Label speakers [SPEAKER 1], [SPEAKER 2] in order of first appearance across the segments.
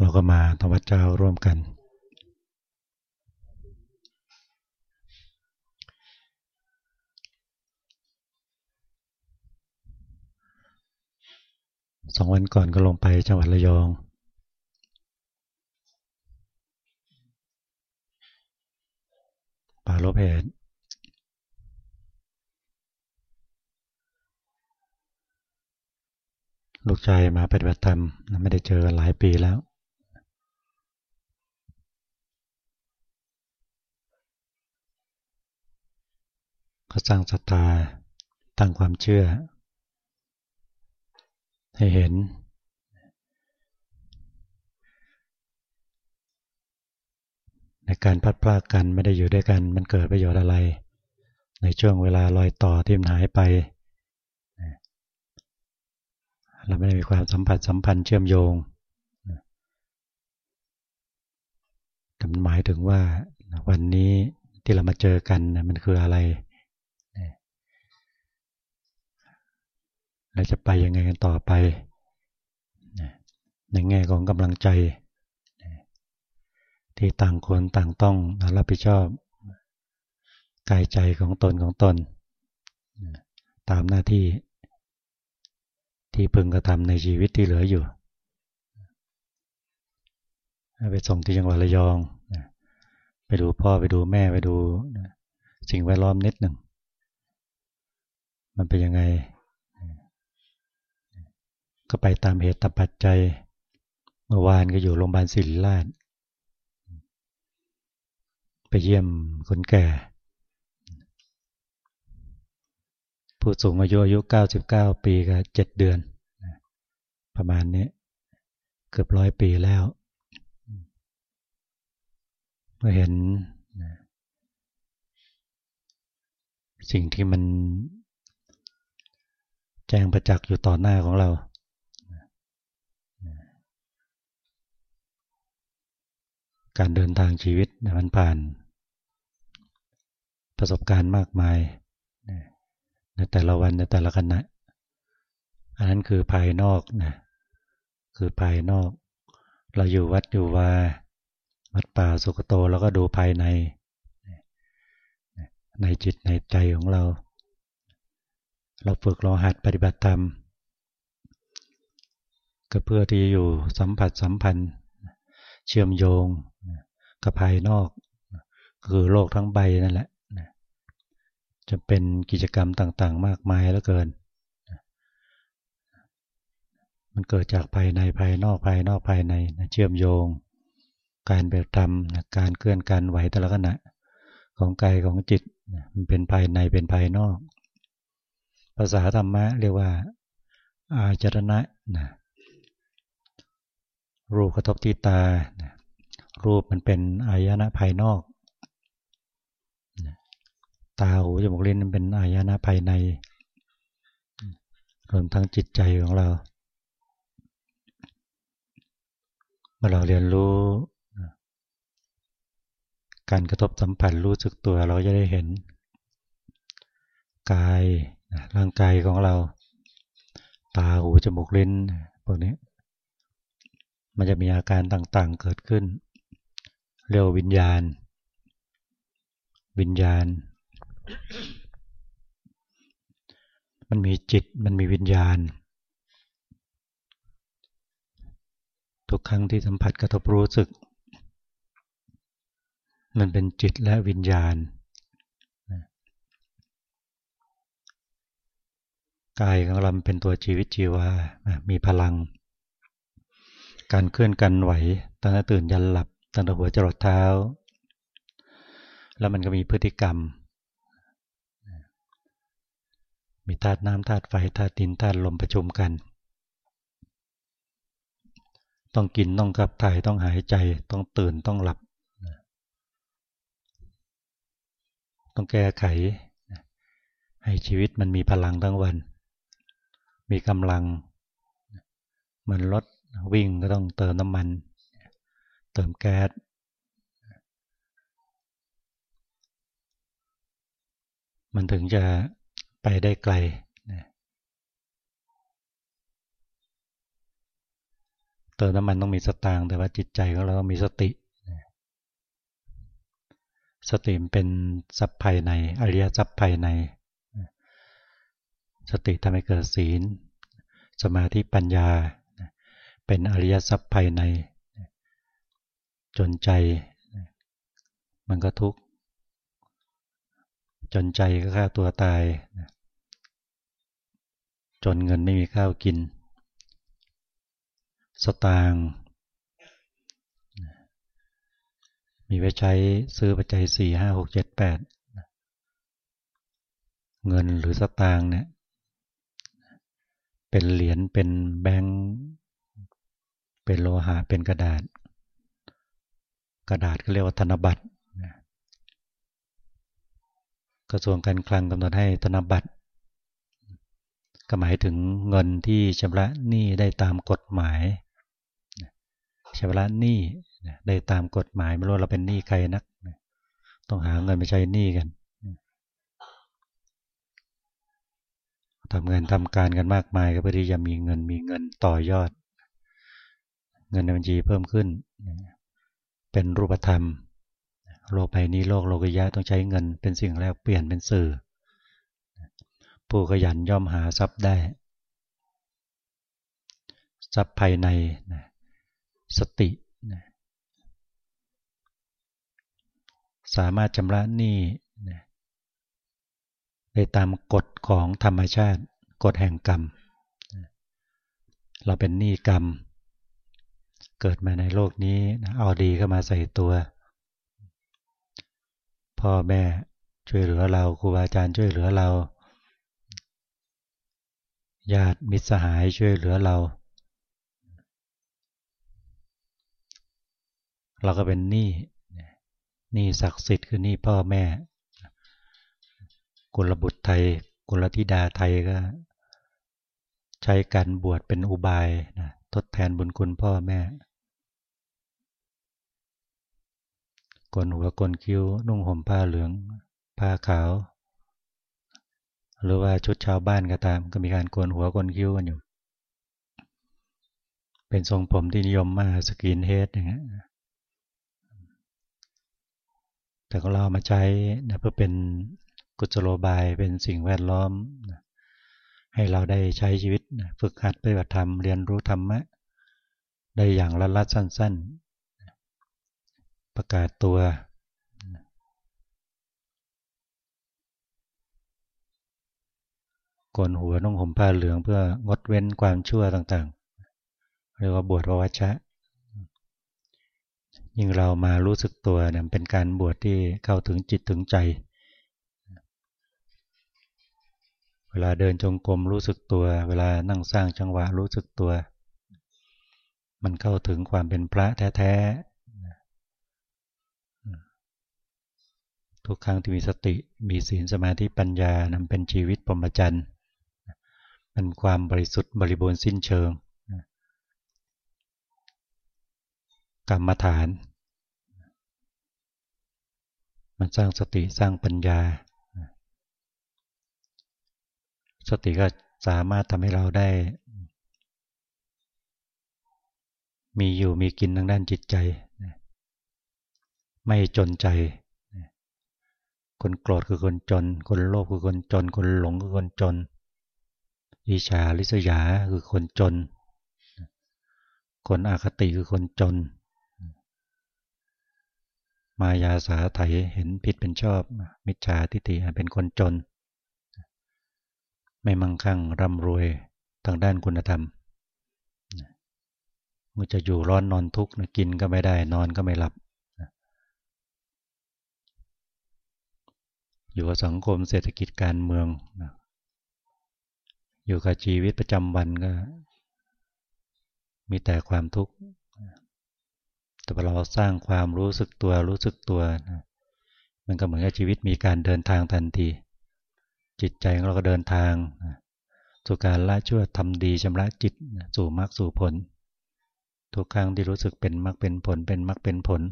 [SPEAKER 1] เราก็มาทวัดเจ้าร่วมกัน สองวันก่อนก็ลงไปจังหวัดระยอง ป่าลบเหตุลูกชายมาปฏิบัติธรรมไม่ได้เจอหลายปีแล้ว ก็สร้างศรัทธาตั้งความเชื่อ ให้เห็น ในการพัดพลากกันไม่ได้อยู่ด้วยกันมันเกิดประโยชน์อะไร ในช่วงเวลาลอยต่อที่มันหายไป เราไม่ได้มีความสัมผัสสัมพันธ์เชื่อมโยงแต่มันหมายถึงว่าวันนี้ที่เรามาเจอกันมันคืออะไร เราจะไปยังไงกันต่อไปในแง่ของกำลังใจ ที่ต่างคนต่างต้องรับผิดชอบกายใจของตนของตน ตามหน้าที่ที่พึงกระทำในชีวิตที่เหลืออยู่ไปส่งที่จังหวัดระยอง ไปดูพ่อไปดูแม่ไปดูสิ่งแวดล้อมนิดหนึ่ง มันเป็นยังไง ก็ไปตามเหตุตามปัจจัย เมื่อวานก็อยู่โรงพยาบาลศิริราช ไปเยี่ยมคนแก่ ผู้สูงอายุอายุ 99 ปีกับ 7 เดือน ประมาณนี้ เกือบร้อยปีแล้วเมื่อเห็นสิ่งที่มันแจ้งประจักษ์อยู่ต่อหน้าของเรา การเดินทางชีวิตมันผ่าน ประสบการณ์มากมายในแต่ละวันในแต่ละขณะ อันนั้นคือภายนอกนะคือภายนอก เราอยู่วัดอยู่ว่าวัดป่าสุกโตแล้วก็ดูภายใน ในจิตในใจของเรา เราฝึกเราหัดปฏิบัติธรรมก็เพื่อที่อยู่สัมผัสสัมพันธ์ เชื่อมโยงกับภายนอก คือโลกทั้งใบนั่นแหละจะเป็นกิจกรรมต่างๆ มากมายแล้วเกิน มันเกิดจากภายในภายนอกภายนอกภายในเชื่อมโยง การเบิดธรรมการเคลื่อนการไหวแต่ละขณะของกายของจิตมันเป็นภายในเป็นภายนอก ภาษาธรรมะเรียกว่าอาจารณะนะ รูปกระทบที่ตา รูปมันเป็นอายนะภายนอก ตาหูจมูกลิ้นเป็นอายนะภายใน รวมทั้งจิตใจของเรา เมื่อเราเรียนรู้ การกระทบสัมผัสรู้สึกตัวเราจะได้เห็น กายร่างกายของเรา ตาหูจมูกลิ้นพวกนี้ มันจะมีอาการต่างๆเกิดขึ้น เรียกวิญญาณ วิญญาณ มันมีจิตมันมีวิญญาณ ทุกครั้งที่สัมผัสกระทบรู้สึก มันเป็นจิตและวิญญาณกายของเราเป็นตัวชีวิตชีวา มีพลัง การเคลื่อนกันไหวตั้งแต่ตื่นยันหลับตั้งแต่หัวจรดเท้า แล้วมันก็มีพฤติกรรม มีธาตุน้ำธาตุไฟธาตุดินธาตุลมประชุมกัน ต้องกินต้องขับถ่ายต้องหายใจต้องตื่นต้องหลับ ต้องแก้ไข ให้ชีวิตมันมีพลังทั้งวัน มีกำลัง มันรถ วิ่งก็ต้องเติมน้ำมัน เติมแก๊สมันถึงจะไปได้ไกลเติมน้ำมันต้องมีสตางค์แต่ว่าจิตใจของเราต้องมีสติ สติเป็นทรัพย์ภายใน อริยทรัพย์ภายใน สติทำให้เกิดศีล สมาธิปัญญา เป็นอริยทรัพย์ภายใน จนใจมันก็ทุกข์จนใจก็ฆ่าตัวตาย จนเงินไม่มีข้าวกิน สตางมีไว้ใช้ซื้อปัจจัยสี่ห้าหกเจ็ดแปดเงินหรือสตางค์เนี่ยเป็นเหรียญเป็นแบงค์ เป็นโลหะเป็นกระดาษ กระดาษก็เรียกว่าธนบัตรกระทรวงการคลังกำหนดให้ธนบัตรก็หมายถึงเงินที่ชำระหนี้ได้ตามกฎหมายชำระหนี้ได้ตามกฎหมายไม่รู้เราเป็นหนี้ใครนัก ต้องหาเงินไปใช้หนี้กันทำเงินทำการกันมากมายก็เพื่อที่จะมีเงินมีเงินต่อยอด เงินในบัญชีเพิ่มขึ้น เป็นรูปธรรม โลกใบนี้โลกโลกยะต้องใช้เงินเป็นสิ่งแรกเปลี่ยนเป็นสื่อ ผู้ขยันย่อมหาทรัพย์ได้ ทรัพย์ภายในสติ สามารถชำระหนี้ได้ตามกฎของธรรมชาติ กฎแห่งกรรม เราเป็นหนี้กรรม เกิดมาในโลกนี้เอาดีเข้ามาใส่ตัว พ่อแม่ช่วยเหลือเราครูบาอาจารย์ช่วยเหลือเราญาติมิตรสหายช่วยเหลือเรา เราก็เป็นหนี้หนี้ศักดิ์สิทธิ์คือหนี้พ่อแม่กุลบุตรไทยกุลธิดาไทยก็ ใช้การบวชเป็นอุบายนะทดแทนบุญคุณพ่อแม่ กนหัวกนคิ้ว นุ่งห่มผ้าเหลือง ผ้าขาว หรือว่าชุดชาวบ้านก็ตาม ก็มีการโกนหัวกนคิ้วกันอยู่ เป็นทรงผมที่นิยมมากสกินเฮดอย่างเงี้ยแต่ก็เรามาใช้นะเพื่อเป็นกุศโลบายเป็นสิ่งแวดล้อม ให้เราได้ใช้ชีวิตฝึกหัดปฏิบัติธรรมเรียนรู้ธรรมะ ได้อย่างละลัดสั้น ๆ ประกาศตัวกนหัวน้องห่มผ้าเหลืองเพื่องดเว้นความชั่วต่างๆ เรียกว่าบวชววัชชะยิ่งเรามารู้สึกตัวเนี่ยเป็นการบวชที่เข้าถึงจิตถึงใจ เวลาเดินจงกรมรู้สึกตัว เวลานั่งสร้างจังหวะรู้สึกตัว มันเข้าถึงความเป็นพระแท้ๆ ทุกครั้งที่มีสติมีศีลสมาธิปัญญานำเป็นชีวิตปรมจันทร์มันความบริสุทธิ์บริบูรณ์สิ้นเชิงกรรมฐาน มันสร้างสติสร้างปัญญา สติก็สามารถทำให้เราได้ มีอยู่มีกินทางด้านจิตใจ ไม่จนใจ คนโกรธคือคนจน คนโลภคือคนจน คนหลงคือคนจน อิชาลิษยาคือคนจน คนอาคติคือคนจน มายาสาไถเห็นผิดเป็นชอบ มิจฉาทิฏฐิเป็นคนจน ไม่มั่งคั่งร่ำรวยทางด้านคุณธรรมมันจะอยู่ร้อนนอนทุกข์กินก็ไม่ได้นอนก็ไม่หลับ อยู่กับสังคมเศรษฐกิจการเมืองอยู่กับชีวิตประจำวันก็ มีแต่ความทุกข์แต่เราสร้างความรู้สึกตัวรู้สึกตัวนะมันก็เหมือนกับชีวิตมีการเดินทางทันที จิตใจของเราก็เดินทางสู่การละชั่วทำดีชำระจิตสู่มรรคสู่ผล ทุกครั้งที่รู้สึกเป็นมรรคเป็นผลเป็นมรรคเป็นผล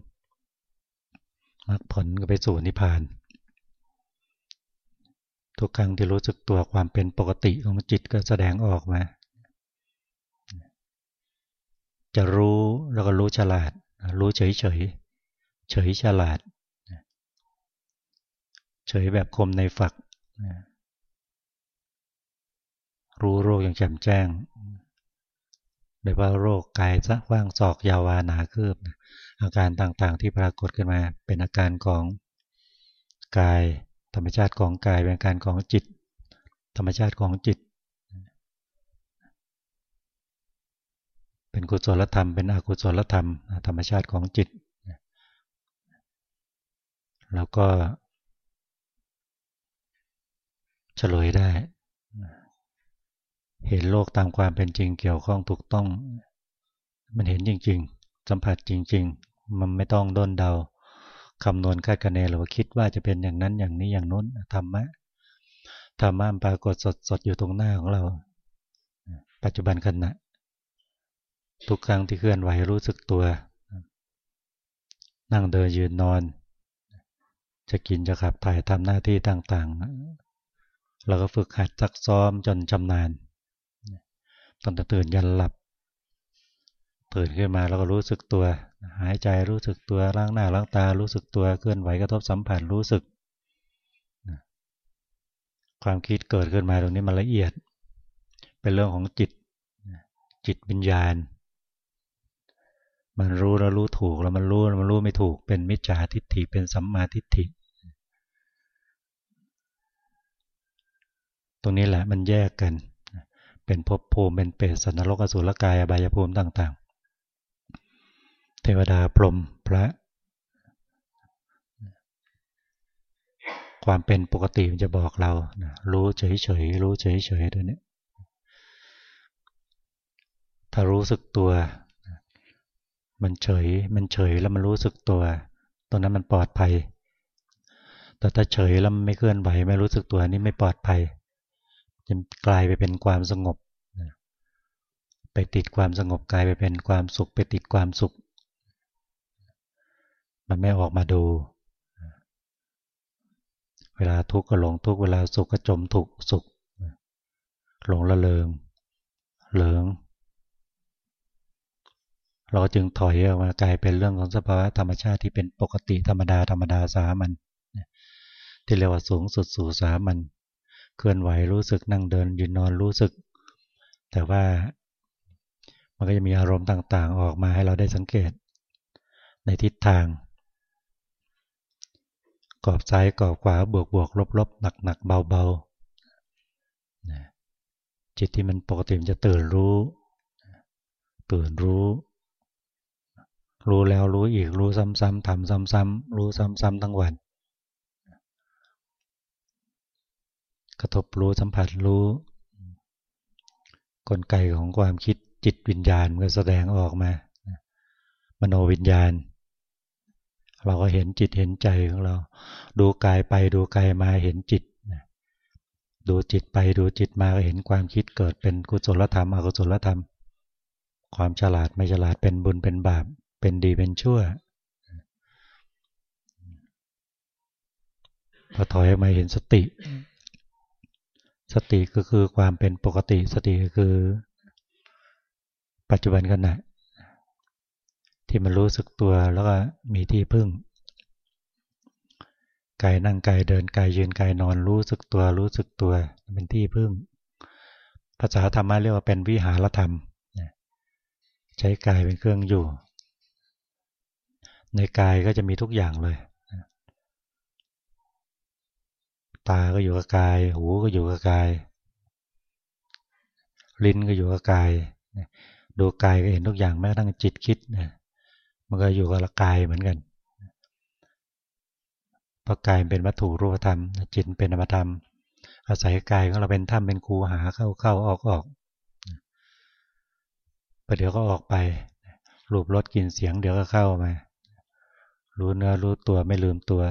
[SPEAKER 1] มรรคผลก็ไปสู่นิพพาน ทุกครั้งที่รู้สึกตัวความเป็นปกติของจิตก็แสดงออกมา จะรู้แล้วก็รู้ฉลาด รู้เฉยเฉยเฉยฉลาด เฉยแบบคมในฝัก รู้โรคอย่างแจ่มแจ้งโดยว่าโรคกายสะว่างศอกยาวานาคืบอาการต่างๆที่ปรากฏขึ้นมาเป็นอาการของกาย ธรรมชาติของกายเป็นการของจิต ธรรมชาติของจิต เป็นกุศลธรรม เป็นอกุศลธรรม ธรรมชาติของจิต แล้วก็เฉลยได้ เห็นโลกตามความเป็นจริงเกี่ยวข้องถูกต้อง มันเห็นจริง ๆ สัมผัสจริง ๆ มันไม่ต้องด้นเดา คำนวณคาดคะเนหรือว่าคิดว่าจะเป็นอย่างนั้นอย่างนี้อย่างนู้นธรรมะธรรมะปรากฏสดๆอยู่ตรงหน้าของเรา ปัจจุบันขณะ ทุกครั้งที่เคลื่อนไหวรู้สึกตัว นั่งเดินยืนนอน จะกินจะขับถ่ายทำหน้าที่ต่างๆ เราก็ฝึกหัดซักซ้อมจนชำนาญตั้งแต่ตื่นยันหลับตื่นขึ้นมาเราก็รู้สึกตัว หายใจรู้สึกตัวล้างหน้าล้างตารู้สึกตัวเคลื่อนไหวกระทบสัมผัสรู้สึก ความคิดเกิดขึ้นมาตรงนี้มันละเอียด เป็นเรื่องของจิตจิตวิญญาณ มันรู้แล้วรู้ถูกแล้วมันรู้มันรู้ไม่ถูกเป็นมิจฉาทิฏฐิเป็นสัมมาทิฏฐิ ตรงนี้แหละมันแยกกัน เป็นภพภูมิเป็นเปรตสันนรกอสุรกายอบายภูมิต่าง ๆ เทวดาพรหมพระ ความเป็นปกติมันจะบอกเรารู้เฉยๆรู้เฉยๆตัวนี้ถ้ารู้สึกตัว มันเฉยมันเฉยแล้วมันรู้สึกตัวตรงนั้นมันปลอดภัย แต่ถ้าเฉยแล้วไม่เคลื่อนไหวไม่รู้สึกตัวนี่ไม่ปลอดภัยจะกลายไปเป็นความสงบ ไปติดความสงบกลายไปเป็นความสุข ไปติดความสุข มันไม่ออกมาดู เวลาทุกข์ก็หลงทุกข์เวลาสุขก็จมทุกสุข หลงละเลงเหลืองเราจึงถอยออกมากลายเป็นเรื่องของสภาวะธรรมชาติที่เป็นปกติธรรมดาธรรมดาสามัญที่เรียกว่าสูงสุดสู่สามัญเคลื่อนไหวรู้สึกนั่งเดินยืนนอนรู้สึก แต่ว่ามันก็จะมีอารมณ์ต่างๆ ออกมาให้เราได้สังเกต ในทิศทาง กรอบซ้ายกรอบขวาบวกบวกลบลบหนักหนักเบาเบาจิตที่มันปกติมันจะตื่นรู้ตื่นรู้ รู้แล้วรู้อีกรู้ซ้ำๆทำซ้ำๆรู้ซ้ำๆทั้งวัน กระทบรู้สัมผัสรู้ กลไกของความคิดจิตวิญญาณมันก็แสดงออกมามโนวิญญาณ เราก็เห็นจิตเห็นใจของเรา ดูกายไปดูกายมาเห็นจิตดูจิตไปดูจิตมาก็เห็นความคิดเกิดเป็นกุศลธรรมอกุศลธรรม ความฉลาดไม่ฉลาดเป็นบุญเป็นบาป เป็นดีเป็นชั่วพอถอยมาเห็นสติ สติก็คือความเป็นปกติสติก็คือ ปัจจุบันขณะ ที่มันรู้สึกตัวแล้วก็มีที่พึ่งกายนั่งกายเดินกายยืนกายนอนรู้สึกตัวรู้สึกตัวเป็นที่พึ่ง ภาษาธรรมะเรียกว่าเป็นวิหารธรรม ใช้กายเป็นเครื่องอยู่ ในกายก็จะมีทุกอย่างเลย ตาก็อยู่กับกาย หูก็อยู่กับกาย ลิ้นก็อยู่กับกาย ดูกายก็เห็นทุกอย่างแม้กระทั่งจิตคิดน มันก็อยู่กับกายเหมือนกันพราะกายเป็นวัตถุรูปธรรม จิตเป็นนามธรรม อาศัยกายของเราเป็นถ้ำเป็นครูหาเข้าเข้าออกออกประเดี๋ยวก็ออกไป รูปรสกลิ่นเสียงเดี๋ยวก็เข้ามา รู้เนื้อรู้ตัวไม่ลืมตัว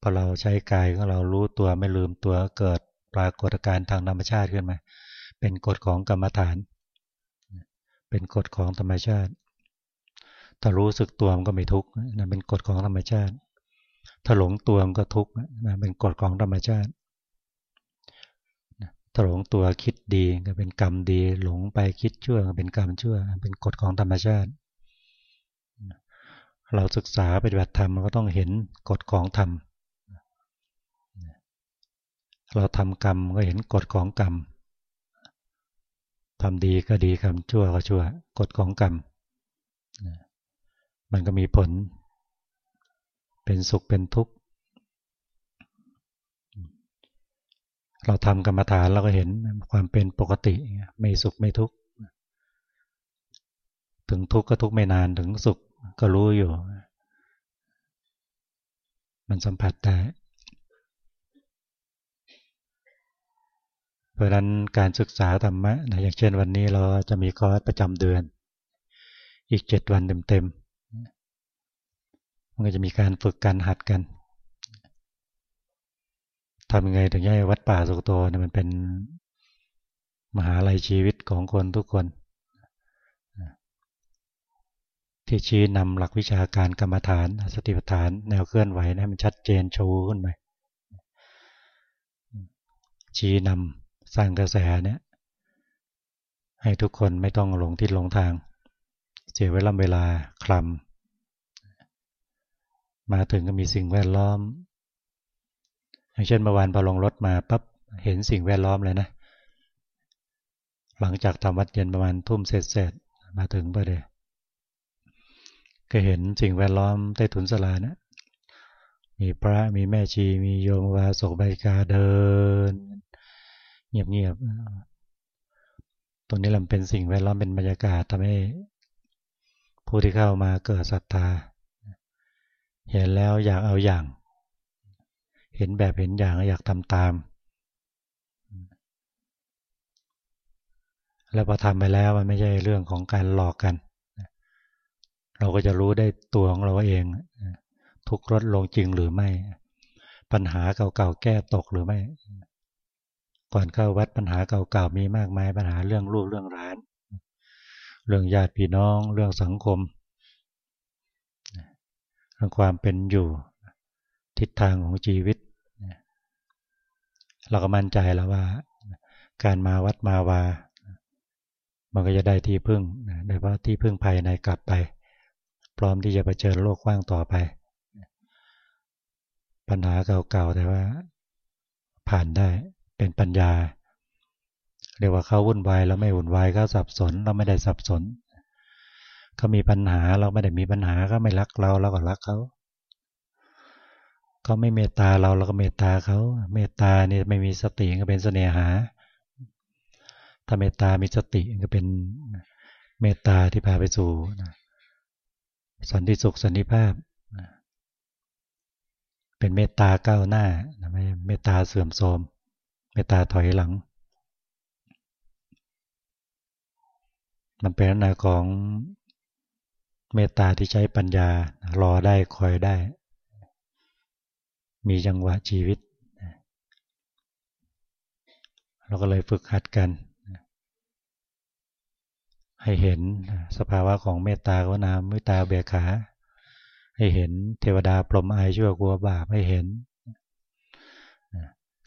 [SPEAKER 1] พอเราใช้กายของเรารู้ตัวไม่ลืมตัวเกิดปรากฏการณ์ทางธรรมชาติขึ้นมา เป็นกฎของกรรมฐาน เป็นกฎของธรรมชาติ ถ้ารู้สึกตัวมันก็ไม่ทุกข์นะเป็นกฎของธรรมชาติ ถ้าหลงตัวมันก็ทุกข์นะเป็นกฎของธรรมชาติถ้าหลงตัวคิดดีก็เป็นกรรมดี หลงไปคิดชั่วก็เป็นกรรมชั่ว เป็นกฎของธรรมชาติ เราศึกษาปฏิบัติธรรมเราก็ต้องเห็นกฎของธรรม เราทำกรรมก็เห็นกฎของกรรมทำดีก็ดีคำชั่วก็ชั่ว กฎของกรรม มันก็มีผล เป็นสุขเป็นทุกข์ เราทำกรรมฐานเราก็เห็นความเป็นปกติ ไม่สุขไม่ทุกข์ถึงทุกข์ก็ทุกข์ไม่นานถึงสุขก็รู้อยู่ มันสัมผัสได้เพราะนั้นการศึกษาธรรมะนะอย่างเช่นวันนี้เราจะมีคอร์สประจำเดือน อีกเจ็ดวันเต็มๆ มันก็จะมีการฝึกการหัดกันทำยังไงถึงให้วัดป่าสุกโตเนี่ยมันเป็นมหาลัยชีวิตของคนทุกคน ที่ชี้นำหลักวิชาการกรรมฐาน สติปัฏฐาน แนวเคลื่อนไหวนะมันชัดเจนโชูขึ้นไปชี้นำสร้างกระแสเนี่ยให้ทุกคนไม่ต้องหลงทิศหลงทาง เสียเวลาเวลาคลำ มาถึงก็มีสิ่งแวดล้อม อย่างเช่นเมื่อวานพอลงรถมาปั๊บเห็นสิ่งแวดล้อมเลยนะ หลังจากทำวัดเย็นประมาณทุ่มเสร็จๆมาถึงพอดีก็เห็นสิ่งแวดล้อมใต้ถุนสลานะ มีพระมีแม่ชี มีโยมวาสกใบกาเดิน เงียบๆ ตรงนี้ลำเป็นสิ่งแวดล้อมเป็นบรรยากาศทำให้ผู้ที่เข้ามาเกิดศรัทธา เห็นแล้วอยากเอาอย่าง เห็นแบบเห็นอย่างอยากทำตาม แล้วพอทำไปแล้วมันไม่ใช่เรื่องของการหลอกกัน เราก็จะรู้ได้ตัวของเราเอง ทุกรถลงจริงหรือไม่ ปัญหาเก่าๆแก้ตกหรือไม่ ก่อนเข้าวัดปัญหาเก่าๆมีมากมายปัญหาเรื่องรูปเรื่องร้าน เรื่องญาติพี่น้อง เรื่องสังคมเความเป็นอยู่ ทิศทางของชีวิต เราก็มั่นใจแล้วว่า การมาวัดมาวา มันก็จะได้ที่พึ่งโดยเฉพาะที่พึ่งภายในกลับไป พร้อมที่จะไปเจอโลกกว้างต่อไป ปัญหาเก่าๆแต่ว่า ผ่านได้เป็นปัญญา เรียกว่าเขาวุ่นวายเราไม่วุ่นวายเขาสับสนเราไม่ได้สับสน เขามีปัญหาเราไม่ได้มีปัญหาเขาไม่รักเราเราก็รักเขาเขาไม่เมตตาเราเราก็เมตตาเขาเมตตานี่ไม่มีสติก็เป็นเสน่หา ถ้าเมตตามีสติก็เป็นเมตตาที่พาไปสู่สันติสุขสันติภาพ เป็นเมตตาก้าวหน้าไม่เมตตาเสื่อมโทรมเมตตาถอยหลัง มันเป็นลักษณะของ เมตตาที่ใช้ปัญญารอได้คอยได้ มีจังหวะชีวิต เราก็เลยฝึกหัดกัน ให้เห็นสภาวะของเมตตาก็นามเมตตาเบียขา ให้เห็นเทวดาปลมอายชั่วกลัวบาปให้เห็น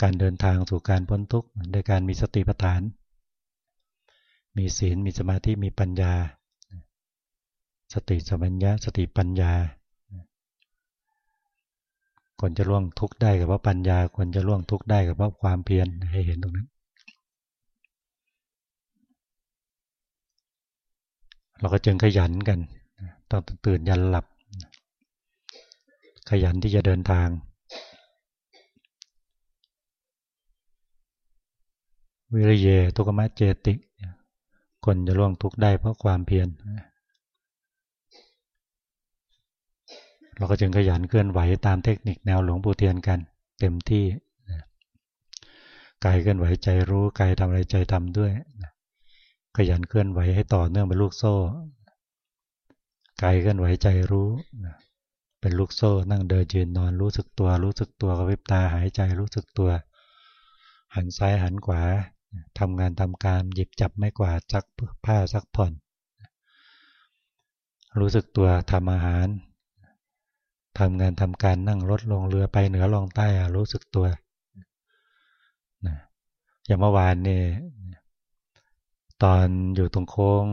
[SPEAKER 1] การเดินทางสู่การพ้นทุกข์โดยการมีสติปัฏฐาน มีศีลมีสมาธิมีปัญญา สติสมัญญาสติปัญญาคนจะล่วงทุกข์ได้กับว่าปัญญาคนจะล่วงทุกข์ได้กับว่าความเพียรให้เห็นตรงนั้น เราก็จึงขยันกันต้องตื่นยันหลับ ขยันที่จะเดินทาง วิริเยทุกมะเจติ คนจะล่วงทุกข์ได้เพราะความเพียร เราก็จึงขยันเคลื่อนไหวตามเทคนิคแนวหลวงปู่เทียนกัน เต็มที่กายเคลื่อนไหวใจรู้กายทำอะไรใจทำด้วยขยันเคลื่อนไหวให้ต่อเนื่องเป็นลูกโซ่กายเคลื่อนไหวใจรู้เป็นลูกโซ่ นั่งเดินยืนนอนรู้สึกตัว รู้สึกตัวกับวิบตาหายใจรู้สึกตัว หันซ้ายหันขวาทำงานทำการหยิบจับไม่กว่าซักผ้าซักผ่อน รู้สึกตัวทำอาหาร ทำงานทำการนั่งรถลงเรือไปเหนือลงใต้รู้สึกตัวอย่างเมื่อวานนี่ตอนอยู่ตรงโค้ง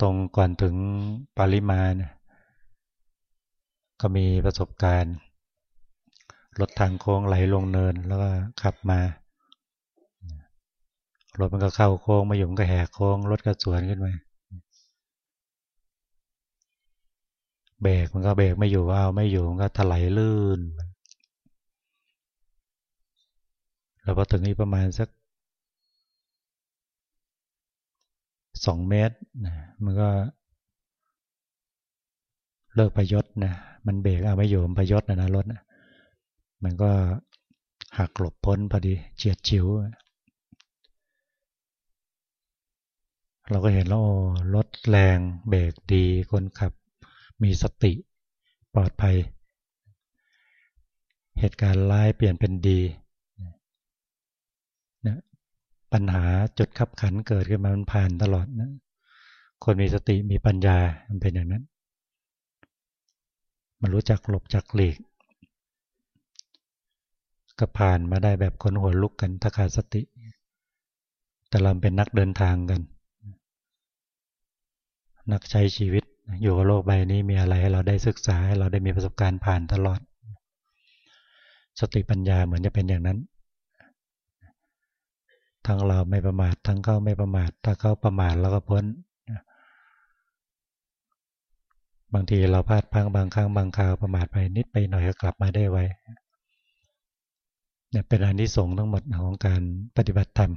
[SPEAKER 1] ตรงก่อนถึงปาริมาณก็มีประสบการณ์รถทางโค้งไหลลงเนินแล้วก็ขับมารถมันก็เข้าโค้งมาอยู่มันก็แหกโค้งรถก็สวนขึ้นมา เบรกมันก็เบรกไม่อยู่เอาไม่อยู่มันก็ถลายลื่นแล้วพอถึงนี้ประมาณสักสองเมตรนะมันก็ เลิกประยศนะมันเบรกเอาไม่อยู่มันประยศนะนะรถนะมันก็หักหลบพ้นพอดีเฉียดฉิว เราก็เห็นแล้วรถแรงเบรกดีคนขับ มีสติปลอดภัย เหตุการณ์ร้ายเปลี่ยนเป็นดีนะปัญหาจุดขับขันเกิดขึ้นมามันผ่านตลอดนะคนมีสติมีปัญญามันเป็นอย่างนั้น มันรู้จักหลบจักหลีก ก็ผ่านมาได้แบบคนหัวลุกกันถ้าขาดสติ แต่เราเป็นนักเดินทางกัน นักใช้ชีวิต อยู่กับโลกใบนี้มีอะไรให้เราได้ศึกษาให้เราได้มีประสบการณ์ผ่านตลอด สติปัญญาเหมือนจะเป็นอย่างนั้น ทั้งเราไม่ประมาททั้งเขาไม่ประมาท ถ้าเขาประมาทเราก็พ้น บางทีเราพลาดพังบางครั้งบางคราวประมาทไปนิดไปหน่อยก็กลับมาได้ไวเนี่ยเป็นอันที่สงทั้งหมดของการปฏิบัติธรรม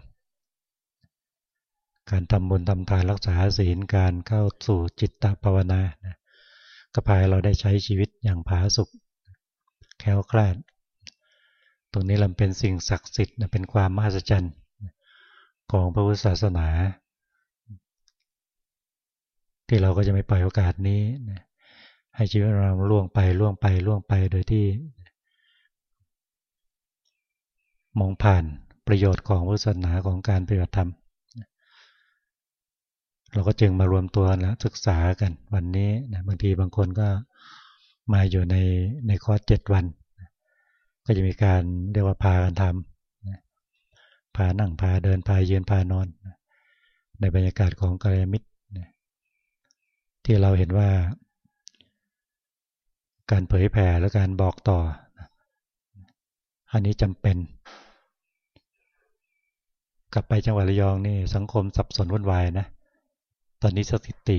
[SPEAKER 1] การทำบุญทำทานรักษาศีลการเข้าสู่จิตตภาวนาก็พายเราได้ใช้ชีวิตอย่างผาสุกแคล้วคลาด ตรงนี้เราเป็นสิ่งศักดิ์สิทธิ์เป็นความมหัศจรรย์ของพระพุทธศาสนา ที่เราก็จะไม่ปล่อยโอกาสนี้ให้ชีวิตเราล่วงไปล่วงไปล่วงไปโดยที่ มองผ่านประโยชน์ของพุทธศาสนาของการปฏิบัติธรรม เราก็จึงมารวมตัวแล้วศึกษากันวันนี้นะบางทีบางคนก็มาอยู่ในในคอร์สเจ็ดวัน ก็จะมีการเรียกว่าพากันทำพานั่งพาเดินพายืนพานอน ในบรรยากาศของกายมิตรที่เราเห็นว่า การเผยแผ่และการบอกต่อ อันนี้จำเป็น กลับไปจังหวัดระยองนี่สังคมสับสนวุ่นวายนะ ตอนนี้สถิติ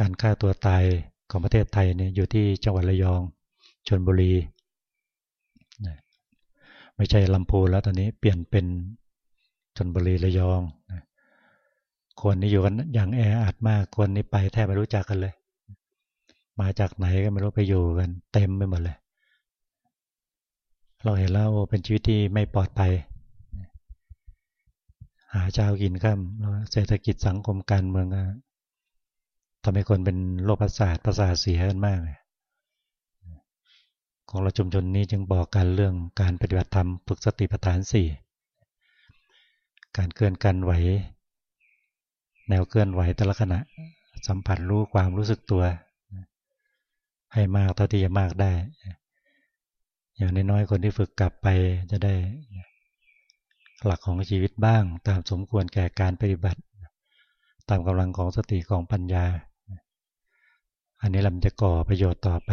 [SPEAKER 1] การฆ่าตัวตายของประเทศไทยเนี่ยอยู่ที่จังหวัดระยองชนบุรี ไม่ใช่ลำพูนแล้วตอนนี้เปลี่ยนเป็นชนบุรีระยอง คนนี้อยู่กันอย่างแออัดมาก คนนี้ไปแทบไม่รู้จักกันเลย มาจากไหนก็ไม่รู้ไปอยู่กัน เต็มไปหมดเลย เราเห็นแล้วเป็นชีวิตที่ไม่ปลอดภัย หาเจ้ากินข้ามเศรษฐกิจสังคมการเมือง ทำให้คนเป็นโรคประสาทประสาทเสียกันมากเลยของเราชุมชนนี้จึงบอกกันเรื่องการปฏิบัติธรรมฝึกสติปัฏฐานสี่การเคลื่อนกันไหว แนวเคลื่อนไหวแต่ละขณะ สัมผัสรู้ความรู้สึกตัว ให้มากเท่าที่จะมากได้ อย่างน้อยๆคนที่ฝึกกลับไปจะได้ หลักของชีวิตบ้าง ตามสมควรแก่การปฏิบัติ ตามกำลังของสติของปัญญา อันนี้ลำจะก่อประโยชน์ต่อไป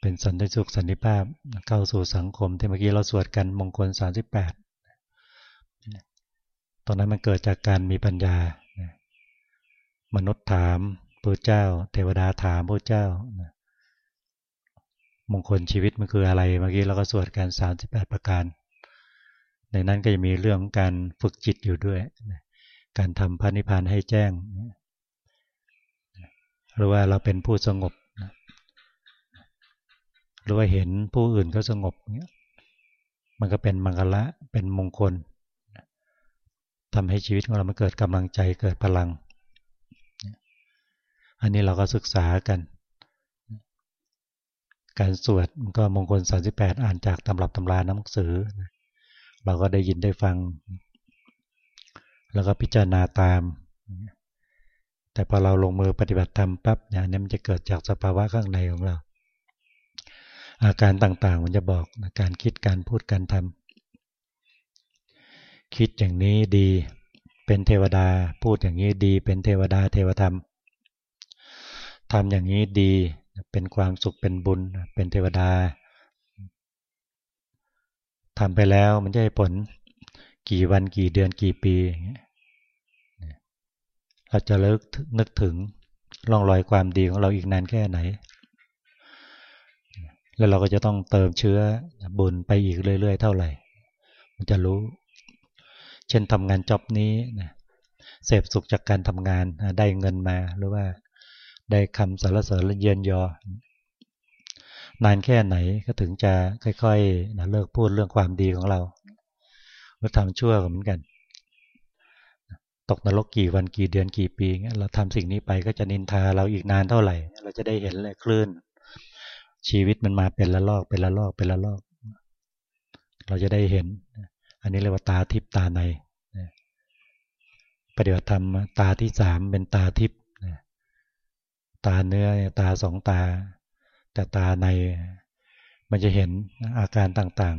[SPEAKER 1] เป็นสันติสุขสันติภาพเข้าสู่สังคมที่เมื่อกี้เราสวดกันมงคล 38 ตอนนั้นมันเกิดจากการมีปัญญา มนุษย์ถามพระเจ้า เทวดาถามพระเจ้ามงคลชีวิตมันคืออะไร เมื่อกี้เราก็สวดกัน 38 ประการ ในนั้นก็จะมีเรื่องการฝึกจิตอยู่ด้วย การทำพระนิพพานให้แจ้ง หรือว่าเราเป็นผู้สงบหรือว่าเห็นผู้อื่นก็สงบเงี้ยมันก็เป็นมังคละเป็นมงคลทำให้ชีวิตของเรามันเกิดกำลังใจเกิดพลัง อันนี้เราก็ศึกษากัน การสวดมันก็มงคล 38 อ่านจากตำรับตำราหนังสือ เราก็ได้ยินได้ฟัง แล้วก็พิจารณาตาม แต่พอเราลงมือปฏิบัติธรรมปั๊บเนี่ยนี่มันจะเกิดจากสภาวะข้างในของเรา อาการต่างๆมันจะบอกการคิดการพูดการทำคิดอย่างนี้ดีเป็นเทวดาพูดอย่างนี้ดี เป็นเทวดาเทวธรรมทำอย่างนี้ดีเป็นความสุขเป็นบุญเป็นเทวดาทำไปแล้วมันจะให้ผลกี่วันกี่เดือนกี่ปีเเราจะเลิกนึกถึงร่องรอยความดีของเราอีกนานแค่ไหน แล้วเราก็จะต้องเติมเชื้อบุญไปอีกเรื่อยๆ เท่าไหร่ มันจะรู้ เช่นทำงานจอบนี้นะเสพสุขจากการทำงานได้เงินมาหรือว่าได้คำสรรเสริญเยียนยอ นานแค่ไหนก็ถึงจะค่อยๆนะเลิกพูดเรื่องความดีของเราเราทำชั่วเหมือนกัน ตกนรกกี่วันกี่เดือนกี่ปีเราทำสิ่งนี้ไปก็จะนินทาเราอีกนานเท่าไหร่ เราจะได้เห็นเลยคลื่น ชีวิตมันมาเป็นละลอกเป็นละลอกเป็นละลอก เราจะได้เห็น อันนี้เรียกว่าตาทิพตาในปฏิบัติธรรมตาที่สามเป็นตาทิพตาเนื้อตาสองตา แต่ตาในมันจะเห็นอาการต่าง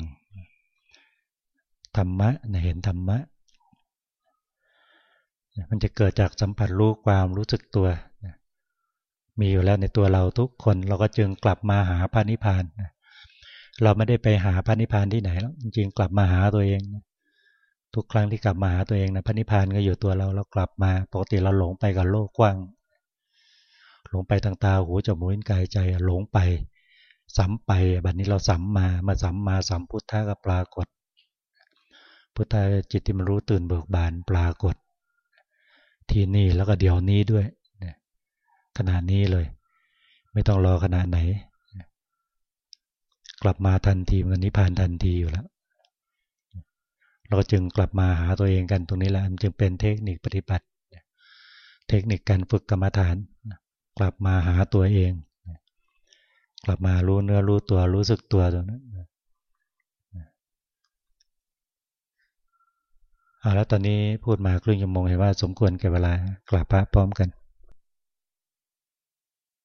[SPEAKER 1] ๆธรรมะเห็นธรรมะ มันจะเกิดจากสัมผัสรู้ความรู้สึกตัว มีอยู่แล้วในตัวเราทุกคนเราก็จึงกลับมาหาพระนิพพานเราไม่ได้ไปหาพระนิพพานที่ไหนแล้วจริงกลับมาหาตัวเอง ทุกครั้งที่กลับมาหาตัวเองนะพระนิพพานก็อยู่ตัวเราเรากลับมาปกติเราหลงไปกับโลกกว้าง หลงไปทางตาหูจมูกลิ้นกายใจหลงไปสัมไปบัดนี้เราสัมมามาสัมมาสัมพุทธะก็ปรากฏ พุทธะจิตที่มันรู้ตื่นเบิกบานปรากฏ ที่นี่แล้วก็เดี๋ยวนี้ด้วยขนาดนี้เลย ไม่ต้องรอขนาดไหน กลับมาทันทีมันนิพพานทันทีอยู่แล้ว เราจึงกลับมาหาตัวเองกันตรงนี้แหละมันจึงเป็นเทคนิคปฏิบัติ เทคนิคการฝึกกรรมฐาน กลับมาหาตัวเอง กลับมารู้เนื้อรู้ตัวรู้สึกตัวตรงนั้น เอาแล้วตอนนี้พูดมาครึ่งชั่วโมงเห็นว่าสมควรแก่เวลากลับพระพร้อมกัน